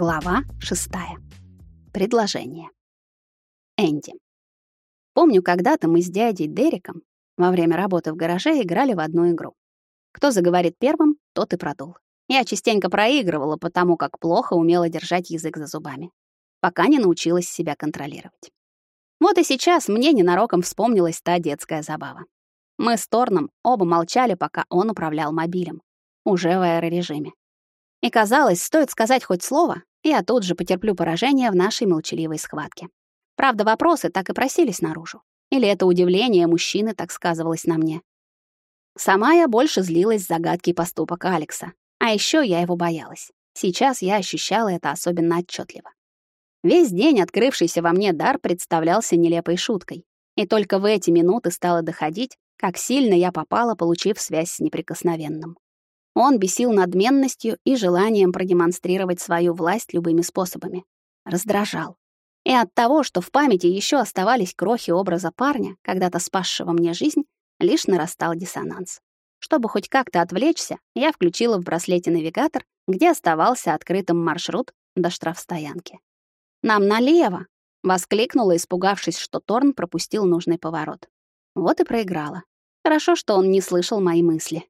Глава шестая. Предложение. Энди. Помню, когда-то мы с дядей Дериком во время работы в гараже играли в одну игру. Кто заговорит первым, тот и продул. Я частенько проигрывала, потому как плохо умела держать язык за зубами, пока не научилась себя контролировать. Вот и сейчас мне ненароком вспомнилась та детская забава. Мы с Торном оба молчали, пока он управлял мобилем, уже в аэрорежиме. И казалось, стоит сказать хоть слово, я тут же потерплю поражение в нашей молчаливой схватке. Правда, вопросы так и просились наружу. Или это удивление мужчины так сказывалось на мне. Сама я больше злилась загадки поступок Алекса. А еще я его боялась. Сейчас я ощущала это особенно отчетливо. Весь день открывшийся во мне дар представлялся нелепой шуткой. И только в эти минуты стало доходить, как сильно я попала, получив связь с неприкосновенным. Он бесил надменностью и желанием продемонстрировать свою власть любыми способами. Раздражал. И от того, что в памяти еще оставались крохи образа парня, когда-то спасшего мне жизнь, лишь нарастал диссонанс. Чтобы хоть как-то отвлечься, я включила в браслете навигатор, где оставался открытым маршрут до штрафстоянки. «Нам налево!» — воскликнула, испугавшись, что Торн пропустил нужный поворот. Вот и проиграла. Хорошо, что он не слышал мои мысли.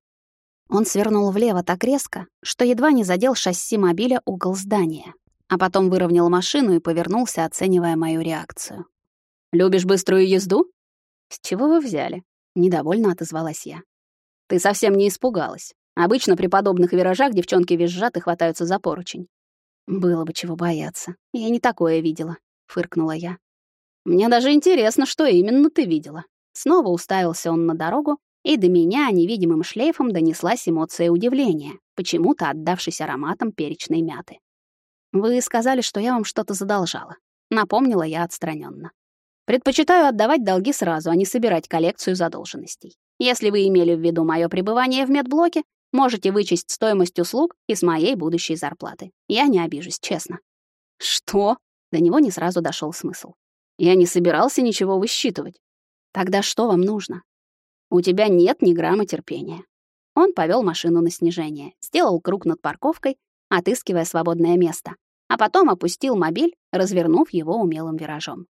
Он свернул влево так резко, что едва не задел шасси мобиля угол здания, а потом выровнял машину и повернулся, оценивая мою реакцию. «Любишь быструю езду?» «С чего вы взяли?» — недовольно отозвалась я. «Ты совсем не испугалась. Обычно при подобных виражах девчонки визжат и хватаются за поручень». «Было бы чего бояться. Я не такое видела», — фыркнула я. «Мне даже интересно, что именно ты видела». Снова уставился он на дорогу, и до меня невидимым шлейфом донеслась эмоция удивления, почему-то отдавшись ароматом перечной мяты. «Вы сказали, что я вам что-то задолжала», — напомнила я отстраненно. «Предпочитаю отдавать долги сразу, а не собирать коллекцию задолженностей. Если вы имели в виду мое пребывание в медблоке, можете вычесть стоимость услуг из моей будущей зарплаты. Я не обижусь, честно». «Что?» До него не сразу дошел смысл. «Я не собирался ничего высчитывать». «Тогда что вам нужно?» У тебя нет ни грамма терпения. Он повел машину на снижение, сделал круг над парковкой, отыскивая свободное место, а потом опустил мобиль, развернув его умелым виражом.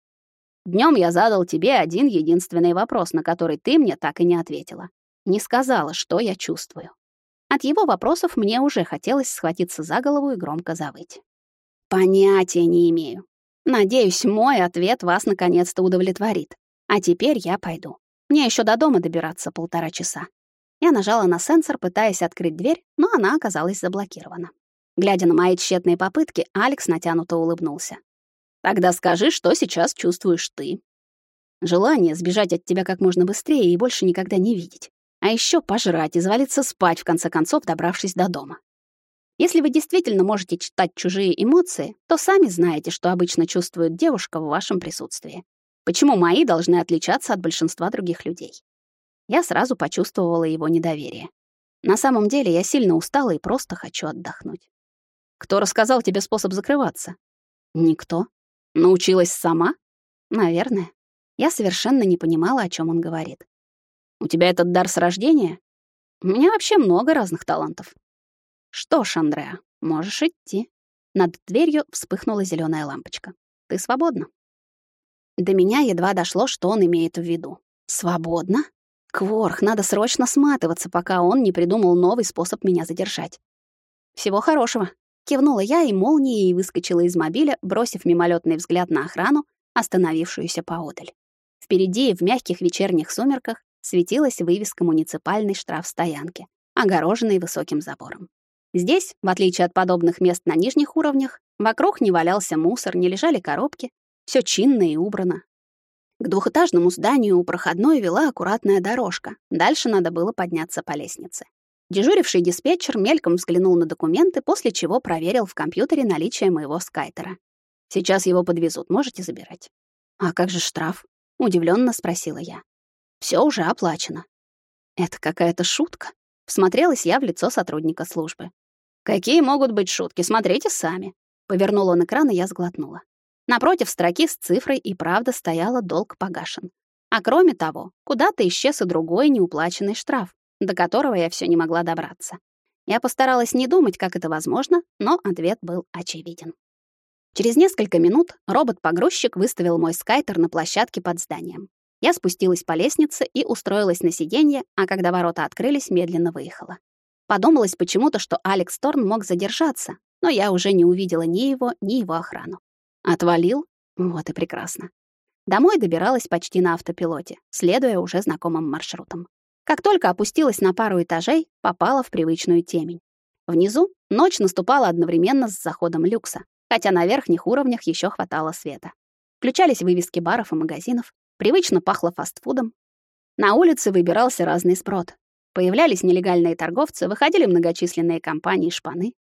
Днем я задал тебе один единственный вопрос, на который ты мне так и не ответила. Не сказала, что я чувствую. От его вопросов мне уже хотелось схватиться за голову и громко завыть. Понятия не имею. Надеюсь, мой ответ вас наконец-то удовлетворит. А теперь я пойду. Мне еще до дома добираться полтора часа. Я нажала на сенсор, пытаясь открыть дверь, но она оказалась заблокирована. Глядя на мои тщетные попытки, Алекс натянуто улыбнулся. «Тогда скажи, что сейчас чувствуешь ты?» Желание сбежать от тебя как можно быстрее и больше никогда не видеть. А еще пожрать и завалиться спать, в конце концов, добравшись до дома. Если вы действительно можете читать чужие эмоции, то сами знаете, что обычно чувствует девушка в вашем присутствии. Почему мои должны отличаться от большинства других людей? Я сразу почувствовала его недоверие. На самом деле я сильно устала и просто хочу отдохнуть. Кто рассказал тебе способ закрываться? Никто. Научилась сама? Наверное. Я совершенно не понимала, о чем он говорит. У тебя этот дар с рождения? У меня вообще много разных талантов. Что ж, Андреа, можешь идти. Над дверью вспыхнула зеленая лампочка. Ты свободна. До меня едва дошло, что он имеет в виду. Свободно? Кворх, надо срочно сматываться, пока он не придумал новый способ меня задержать. Всего хорошего. Кивнула я и молнией выскочила из мобиля, бросив мимолетный взгляд на охрану, остановившуюся поодаль. Впереди, в мягких вечерних сумерках, светилась вывеска муниципальной штрафстоянки, огороженной высоким забором. Здесь, в отличие от подобных мест на нижних уровнях, вокруг не валялся мусор, не лежали коробки, все чинно и убрано. К двухэтажному зданию у проходной вела аккуратная дорожка. Дальше надо было подняться по лестнице. Дежуривший диспетчер мельком взглянул на документы, после чего проверил в компьютере наличие моего скайтера. «Сейчас его подвезут, можете забирать». «А как же штраф?» — удивленно спросила я. Все уже оплачено». «Это какая-то шутка?» — всмотрелась я в лицо сотрудника службы. «Какие могут быть шутки? Смотрите сами». Повернул он экран, и я сглотнула. Напротив строки с цифрой и правда стояла «долг погашен». А кроме того, куда-то исчез и другой неуплаченный штраф, до которого я все не могла добраться. Я постаралась не думать, как это возможно, но ответ был очевиден. Через несколько минут робот-погрузчик выставил мой скайтер на площадке под зданием. Я спустилась по лестнице и устроилась на сиденье, а когда ворота открылись, медленно выехала. Подумалось почему-то, что Алекс Торн мог задержаться, но я уже не увидела ни его, ни его охрану. Отвалил? Вот и прекрасно. Домой добиралась почти на автопилоте, следуя уже знакомым маршрутам. Как только опустилась на пару этажей, попала в привычную темень. Внизу ночь наступала одновременно с заходом люкса, хотя на верхних уровнях еще хватало света. Включались вывески баров и магазинов, привычно пахло фастфудом. На улице выбирался разный спрот. Появлялись нелегальные торговцы, выходили многочисленные компании шпаны.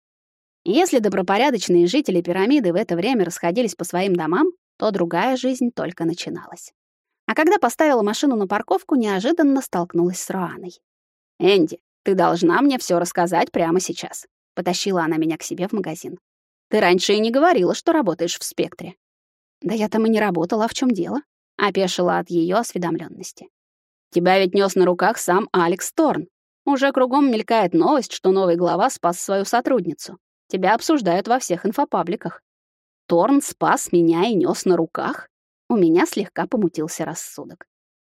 Если добропорядочные жители пирамиды в это время расходились по своим домам, то другая жизнь только начиналась. А когда поставила машину на парковку, неожиданно столкнулась с Руаной. «Энди, ты должна мне все рассказать прямо сейчас», — потащила она меня к себе в магазин. «Ты раньше и не говорила, что работаешь в «Спектре». «Да я там и не работала, а в чем дело?» — опешила от ее осведомленности. «Тебя ведь нес на руках сам Алекс Торн. Уже кругом мелькает новость, что новый глава спас свою сотрудницу. Тебя обсуждают во всех инфопабликах. Торн спас меня и нес на руках? У меня слегка помутился рассудок.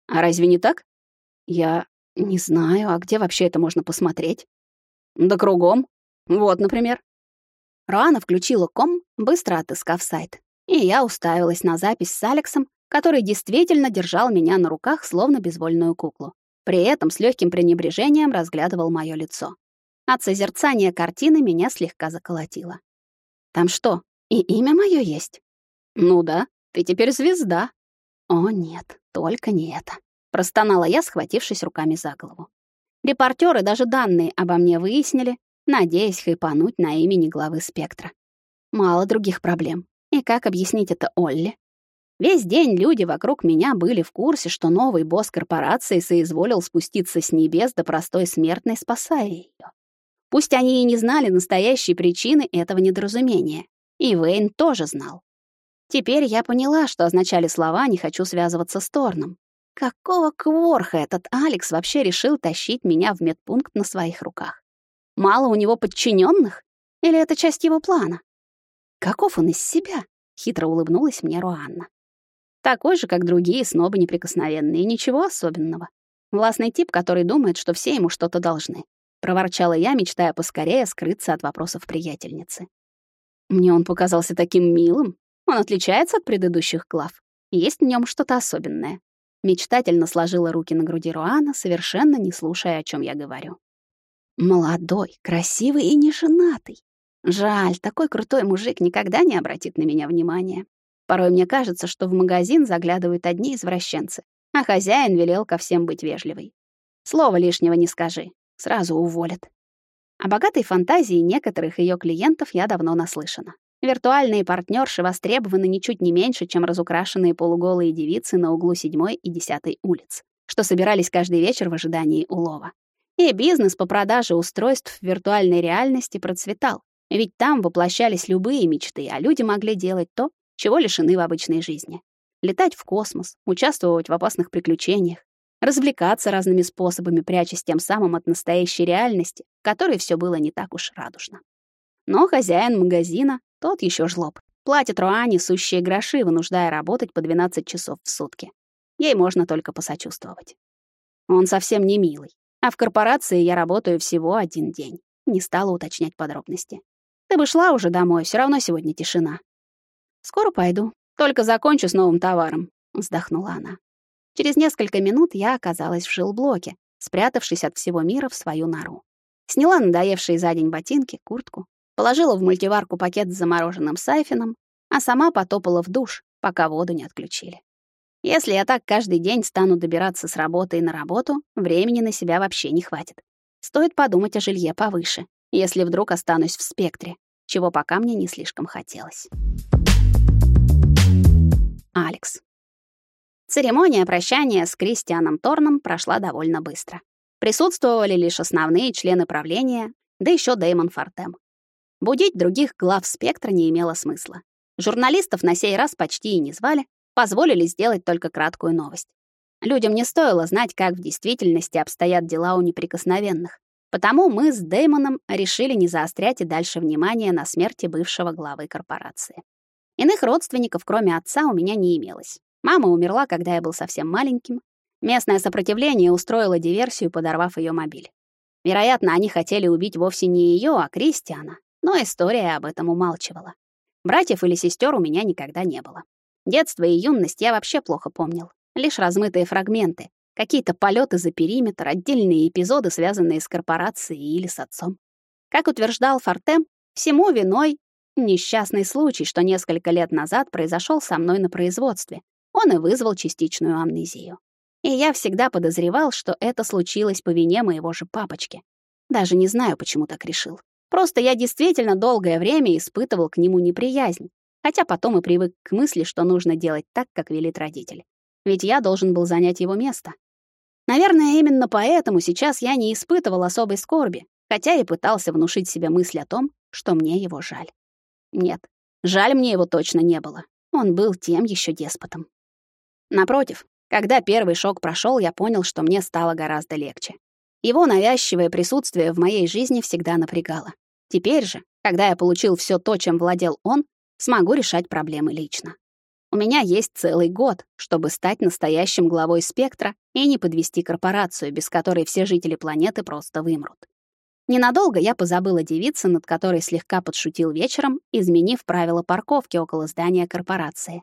А разве не так? Я не знаю, а где вообще это можно посмотреть? Да кругом. Вот, например. Руана включила ком, быстро отыскав сайт. И я уставилась на запись с Алексом, который действительно держал меня на руках, словно безвольную куклу. При этом с легким пренебрежением разглядывал мое лицо. От созерцания картины меня слегка заколотило. Там что, и имя мое есть? Ну да, ты теперь звезда. О нет, только не это. Простонала я, схватившись руками за голову. Репортеры даже данные обо мне выяснили, надеясь хайпануть на имени главы «Спектра». Мало других проблем. И как объяснить это Олли? Весь день люди вокруг меня были в курсе, что новый босс корпорации соизволил спуститься с небес до простой смертной, спасая ее. Пусть они и не знали настоящей причины этого недоразумения, и Вейн тоже знал. Теперь я поняла, что означали слова «не хочу связываться с Торном». Какого кворха этот Алекс вообще решил тащить меня в медпункт на своих руках? Мало у него подчиненных? Или это часть его плана? Каков он из себя? Хитро улыбнулась мне Руанна. Такой же, как другие снобы неприкосновенные, ничего особенного. Властный тип, который думает, что все ему что-то должны. Проворчала я, мечтая поскорее скрыться от вопросов приятельницы. Мне он показался таким милым. Он отличается от предыдущих глав. Есть в нем что-то особенное. Мечтательно сложила руки на груди Руана, совершенно не слушая, о чем я говорю. Молодой, красивый и неженатый. Жаль, такой крутой мужик никогда не обратит на меня внимания. Порой мне кажется, что в магазин заглядывают одни извращенцы, а хозяин велел ко всем быть вежливой. Слова лишнего не скажи, сразу уволят. О богатой фантазии некоторых ее клиентов я давно наслышана. Виртуальные партнерши востребованы ничуть не меньше, чем разукрашенные полуголые девицы на углу 7 и 10 улиц, что собирались каждый вечер в ожидании улова. И бизнес по продаже устройств в виртуальной реальности процветал, ведь там воплощались любые мечты, а люди могли делать то, чего лишены в обычной жизни. Летать в космос, участвовать в опасных приключениях, развлекаться разными способами, прячась тем самым от настоящей реальности, в которой все было не так уж радужно. Но хозяин магазина, тот еще жлоб, платит Руане сущие гроши, вынуждая работать по 12 часов в сутки. Ей можно только посочувствовать. Он совсем не милый. А в корпорации я работаю всего один день. Не стала уточнять подробности. Ты бы шла уже домой, все равно сегодня тишина. Скоро пойду, только закончу с новым товаром, вздохнула она. Через несколько минут я оказалась в жилблоке, спрятавшись от всего мира в свою нору. Сняла надоевшие за день ботинки, куртку, положила в мультиварку пакет с замороженным сайфином, а сама потопала в душ, пока воду не отключили. Если я так каждый день стану добираться с работы и на работу, времени на себя вообще не хватит. Стоит подумать о жилье повыше, если вдруг останусь в спектре, чего пока мне не слишком хотелось. Алекс. Церемония прощания с Кристианом Торном прошла довольно быстро. Присутствовали лишь основные члены правления, да еще Дэймон Фортем. Будить других глав спектра не имело смысла. Журналистов на сей раз почти и не звали, позволили сделать только краткую новость. Людям не стоило знать, как в действительности обстоят дела у неприкосновенных. Потому мы с Дэймоном решили не заострять и дальше внимание на смерти бывшего главы корпорации. Иных родственников, кроме отца, у меня не имелось. Мама умерла, когда я был совсем маленьким. Местное сопротивление устроило диверсию, подорвав ее мобиль. Вероятно, они хотели убить вовсе не ее, а Кристиана, но история об этом умалчивала. Братьев или сестер у меня никогда не было. Детство и юность я вообще плохо помнил. Лишь размытые фрагменты, какие-то полеты за периметр, отдельные эпизоды, связанные с корпорацией или с отцом. Как утверждал Фортем, всему виной несчастный случай, что несколько лет назад произошел со мной на производстве. Он и вызвал частичную амнезию. И я всегда подозревал, что это случилось по вине моего же папочки. Даже не знаю, почему так решил. Просто я действительно долгое время испытывал к нему неприязнь, хотя потом и привык к мысли, что нужно делать так, как велит родитель. Ведь я должен был занять его место. Наверное, именно поэтому сейчас я не испытывал особой скорби, хотя и пытался внушить себе мысль о том, что мне его жаль. Нет, жаль мне его точно не было. Он был тем еще деспотом. Напротив, когда первый шок прошел, я понял, что мне стало гораздо легче. Его навязчивое присутствие в моей жизни всегда напрягало. Теперь же, когда я получил все то, чем владел он, смогу решать проблемы лично. У меня есть целый год, чтобы стать настоящим главой спектра и не подвести корпорацию, без которой все жители планеты просто вымрут. Ненадолго я позабыла девице, над которой слегка подшутил вечером, изменив правила парковки около здания корпорации.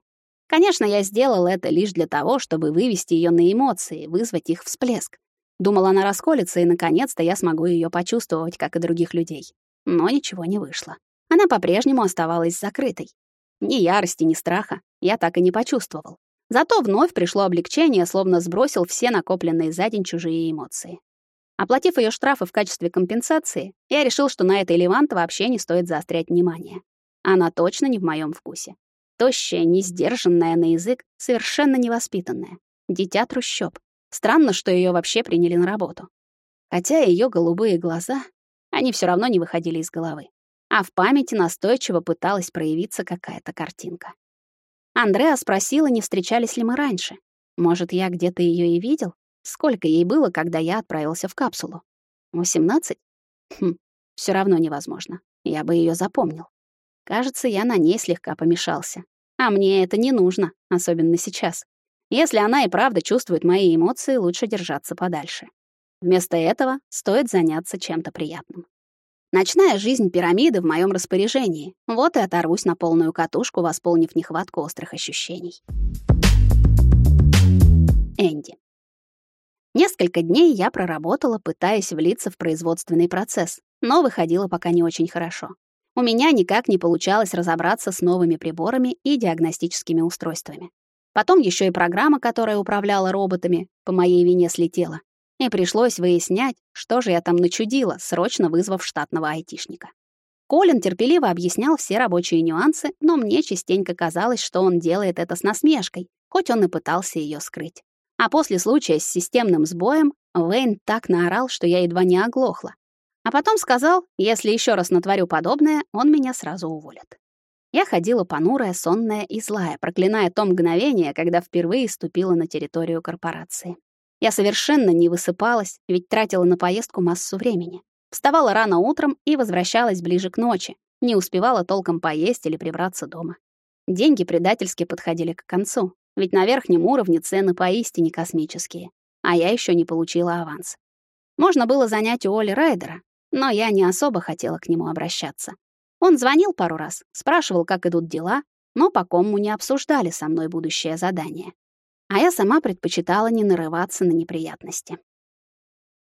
Конечно, я сделал это лишь для того, чтобы вывести ее на эмоции, вызвать их всплеск. Думала, она расколется, и наконец-то я смогу ее почувствовать, как и других людей но ничего не вышло. Она по-прежнему оставалась закрытой. Ни ярости, ни страха я так и не почувствовал. Зато вновь пришло облегчение, словно сбросил все накопленные за день чужие эмоции. Оплатив ее штрафы в качестве компенсации, я решил, что на этой Левант вообще не стоит заострять внимание. Она точно не в моем вкусе. Тощая, несдержанная на язык, совершенно невоспитанная. Дитя трущоб. Странно, что ее вообще приняли на работу. Хотя ее голубые глаза они все равно не выходили из головы. А в памяти настойчиво пыталась проявиться какая-то картинка. Андреа спросила, не встречались ли мы раньше. Может, я где-то ее и видел? Сколько ей было, когда я отправился в капсулу? 18? Хм, все равно невозможно. Я бы ее запомнил. Кажется, я на ней слегка помешался. А мне это не нужно, особенно сейчас. Если она и правда чувствует мои эмоции, лучше держаться подальше. Вместо этого стоит заняться чем-то приятным. Ночная жизнь пирамиды в моем распоряжении. Вот и оторвусь на полную катушку, восполнив нехватку острых ощущений. Энди. Несколько дней я проработала, пытаясь влиться в производственный процесс, но выходило пока не очень хорошо. У меня никак не получалось разобраться с новыми приборами и диагностическими устройствами. Потом еще и программа, которая управляла роботами, по моей вине слетела и пришлось выяснять, что же я там начудила, срочно вызвав штатного айтишника. Колин терпеливо объяснял все рабочие нюансы, но мне частенько казалось, что он делает это с насмешкой, хоть он и пытался ее скрыть. А после случая с системным сбоем Вейн так наорал, что я едва не оглохла. А потом сказал, если еще раз натворю подобное, он меня сразу уволит. Я ходила понурая, сонная и злая, проклиная то мгновение, когда впервые ступила на территорию корпорации. Я совершенно не высыпалась, ведь тратила на поездку массу времени. Вставала рано утром и возвращалась ближе к ночи. Не успевала толком поесть или прибраться дома. Деньги предательски подходили к концу, ведь на верхнем уровне цены поистине космические, а я еще не получила аванс. Можно было занять у Оли Райдера, но я не особо хотела к нему обращаться. Он звонил пару раз, спрашивал, как идут дела, но по кому не обсуждали со мной будущее задание а я сама предпочитала не нарываться на неприятности.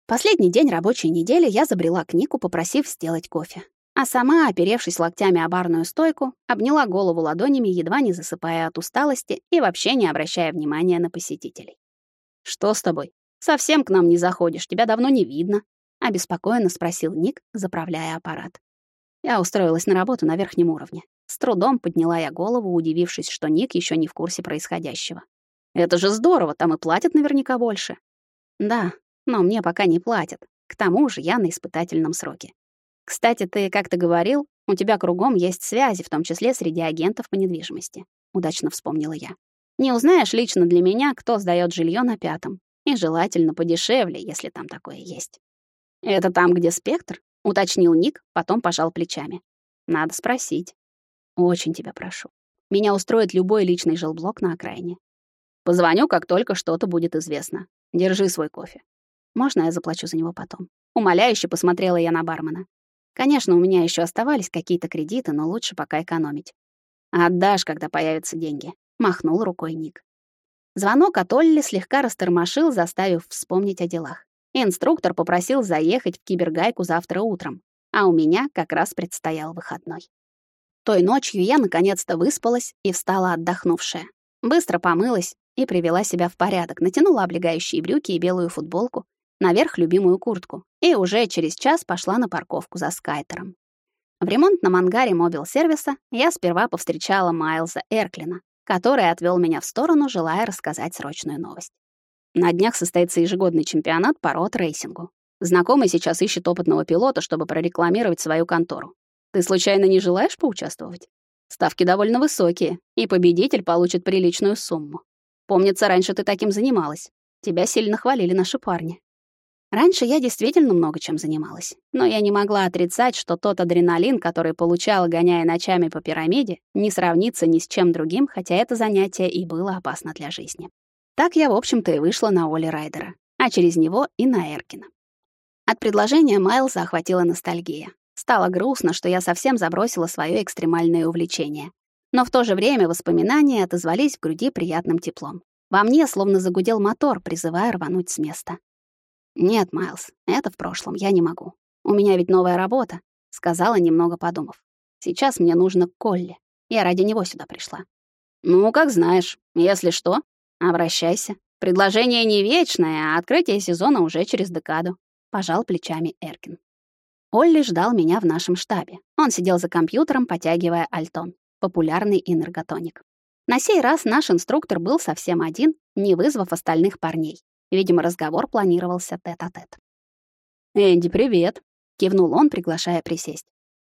Последний день рабочей недели я забрела к Нику, попросив сделать кофе. А сама, оперевшись локтями о барную стойку, обняла голову ладонями, едва не засыпая от усталости и вообще не обращая внимания на посетителей. «Что с тобой? Совсем к нам не заходишь, тебя давно не видно», — обеспокоенно спросил Ник, заправляя аппарат. Я устроилась на работу на верхнем уровне. С трудом подняла я голову, удивившись, что Ник еще не в курсе происходящего. Это же здорово, там и платят наверняка больше. Да, но мне пока не платят. К тому же я на испытательном сроке. Кстати, ты как-то говорил, у тебя кругом есть связи, в том числе среди агентов по недвижимости. Удачно вспомнила я. Не узнаешь лично для меня, кто сдаёт жилье на пятом. И желательно подешевле, если там такое есть. Это там, где спектр? Уточнил Ник, потом пожал плечами. Надо спросить. Очень тебя прошу. Меня устроит любой личный жилблок на окраине. Позвоню, как только что-то будет известно. Держи свой кофе. Можно я заплачу за него потом? Умоляюще посмотрела я на бармена. Конечно, у меня еще оставались какие-то кредиты, но лучше пока экономить. Отдашь, когда появятся деньги, махнул рукой Ник. Звонок от Олли слегка растормошил, заставив вспомнить о делах. Инструктор попросил заехать в кибергайку завтра утром, а у меня как раз предстоял выходной. Той ночью я наконец-то выспалась и встала отдохнувшая. Быстро помылась, и привела себя в порядок, натянула облегающие брюки и белую футболку, наверх любимую куртку, и уже через час пошла на парковку за скайтером. В ремонтном ангаре мобил-сервиса я сперва повстречала Майлза Эрклина, который отвел меня в сторону, желая рассказать срочную новость. На днях состоится ежегодный чемпионат по рот-рейсингу. Знакомый сейчас ищет опытного пилота, чтобы прорекламировать свою контору. Ты случайно не желаешь поучаствовать? Ставки довольно высокие, и победитель получит приличную сумму. Помнится, раньше ты таким занималась. Тебя сильно хвалили наши парни. Раньше я действительно много чем занималась, но я не могла отрицать, что тот адреналин, который получала, гоняя ночами по пирамиде, не сравнится ни с чем другим, хотя это занятие и было опасно для жизни. Так я, в общем-то, и вышла на Оли Райдера, а через него и на Эркина. От предложения Майлза охватила ностальгия. Стало грустно, что я совсем забросила свое экстремальное увлечение. Но в то же время воспоминания отозвались в груди приятным теплом. Во мне словно загудел мотор, призывая рвануть с места. «Нет, Майлз, это в прошлом, я не могу. У меня ведь новая работа», — сказала, немного подумав. «Сейчас мне нужно Колли. Я ради него сюда пришла». «Ну, как знаешь. Если что, обращайся. Предложение не вечное, а открытие сезона уже через декаду», — пожал плечами Эркин. Олли ждал меня в нашем штабе. Он сидел за компьютером, потягивая альтон популярный энерготоник. На сей раз наш инструктор был совсем один, не вызвав остальных парней. Видимо, разговор планировался тет-а-тет. -тет. «Энди, привет!» — кивнул он, приглашая присесть.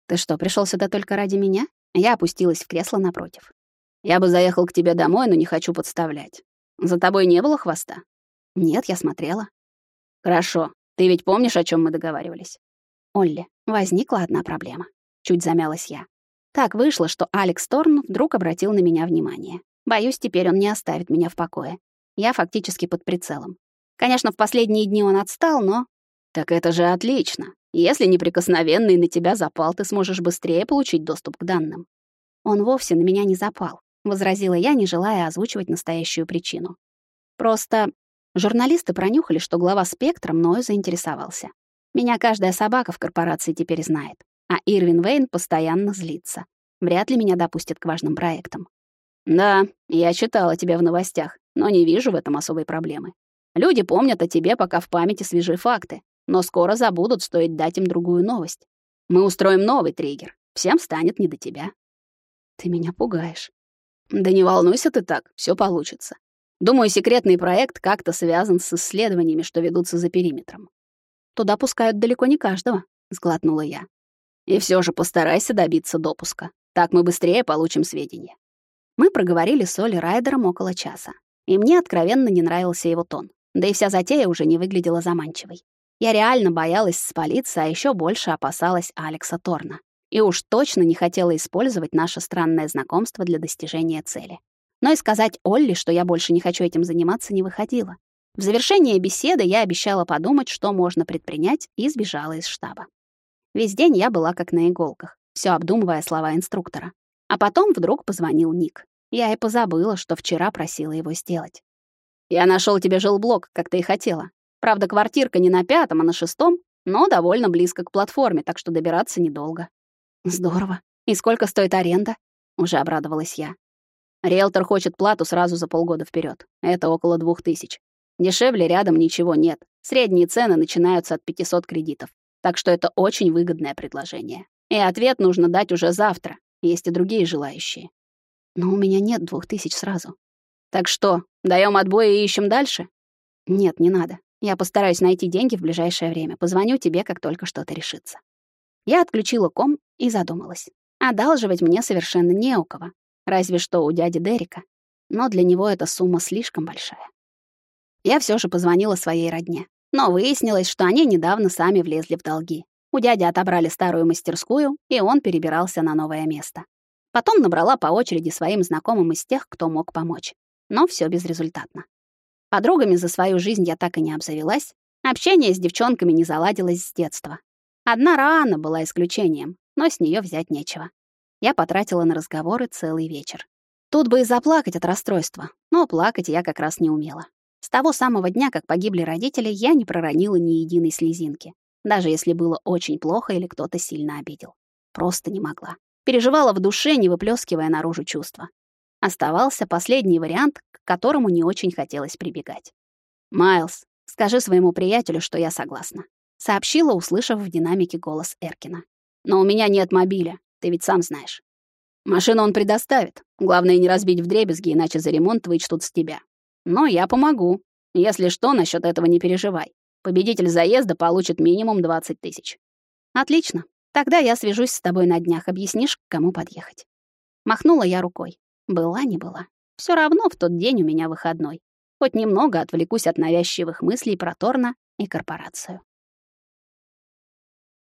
«Ты что, пришел сюда только ради меня?» Я опустилась в кресло напротив. «Я бы заехал к тебе домой, но не хочу подставлять. За тобой не было хвоста?» «Нет, я смотрела». «Хорошо. Ты ведь помнишь, о чем мы договаривались?» «Олли, возникла одна проблема». Чуть замялась я. Так вышло, что Алекс Торн вдруг обратил на меня внимание. Боюсь, теперь он не оставит меня в покое. Я фактически под прицелом. Конечно, в последние дни он отстал, но... Так это же отлично. Если неприкосновенный на тебя запал, ты сможешь быстрее получить доступ к данным. Он вовсе на меня не запал, возразила я, не желая озвучивать настоящую причину. Просто журналисты пронюхали, что глава Спектра мною заинтересовался. Меня каждая собака в корпорации теперь знает а Ирвин Вейн постоянно злится. Вряд ли меня допустят к важным проектам. Да, я читала тебя в новостях, но не вижу в этом особой проблемы. Люди помнят о тебе, пока в памяти свежи факты, но скоро забудут, стоит дать им другую новость. Мы устроим новый триггер. Всем станет не до тебя. Ты меня пугаешь. Да не волнуйся ты так, все получится. Думаю, секретный проект как-то связан с исследованиями, что ведутся за периметром. Туда пускают далеко не каждого, сглотнула я. И все же постарайся добиться допуска. Так мы быстрее получим сведения. Мы проговорили с Олей Райдером около часа. И мне откровенно не нравился его тон. Да и вся затея уже не выглядела заманчивой. Я реально боялась спалиться, а еще больше опасалась Алекса Торна. И уж точно не хотела использовать наше странное знакомство для достижения цели. Но и сказать Олли, что я больше не хочу этим заниматься, не выходило. В завершение беседы я обещала подумать, что можно предпринять, и сбежала из штаба. Весь день я была как на иголках, все обдумывая слова инструктора. А потом вдруг позвонил Ник. Я и позабыла, что вчера просила его сделать. «Я нашел тебе жилблок, как ты и хотела. Правда, квартирка не на пятом, а на шестом, но довольно близко к платформе, так что добираться недолго». «Здорово. И сколько стоит аренда?» Уже обрадовалась я. Риэлтор хочет плату сразу за полгода вперед. Это около двух тысяч. Дешевле рядом ничего нет. Средние цены начинаются от 500 кредитов. Так что это очень выгодное предложение. И ответ нужно дать уже завтра. Есть и другие желающие. Но у меня нет двух тысяч сразу. Так что, даем отбой и ищем дальше? Нет, не надо. Я постараюсь найти деньги в ближайшее время. Позвоню тебе, как только что-то решится. Я отключила ком и задумалась. Одалживать мне совершенно не у кого. Разве что у дяди Дерека. Но для него эта сумма слишком большая. Я все же позвонила своей родне. Но выяснилось, что они недавно сами влезли в долги. У дяди отобрали старую мастерскую, и он перебирался на новое место. Потом набрала по очереди своим знакомым из тех, кто мог помочь. Но все безрезультатно. Подругами за свою жизнь я так и не обзавелась, общение с девчонками не заладилось с детства. Одна Раана была исключением, но с нее взять нечего. Я потратила на разговоры целый вечер. Тут бы и заплакать от расстройства, но плакать я как раз не умела. С того самого дня, как погибли родители, я не проронила ни единой слезинки, даже если было очень плохо или кто-то сильно обидел. Просто не могла. Переживала в душе, не выплескивая наружу чувства. Оставался последний вариант, к которому не очень хотелось прибегать. «Майлз, скажи своему приятелю, что я согласна», — сообщила, услышав в динамике голос Эркина. «Но у меня нет мобиля, ты ведь сам знаешь. Машину он предоставит. Главное, не разбить вдребезги, иначе за ремонт вычтут с тебя. Но я помогу. Если что, насчет этого не переживай. Победитель заезда получит минимум 20 тысяч». «Отлично. Тогда я свяжусь с тобой на днях, объяснишь, к кому подъехать. Махнула я рукой. Была не была. Все равно в тот день у меня выходной. Хоть немного отвлекусь от навязчивых мыслей про Торна и корпорацию.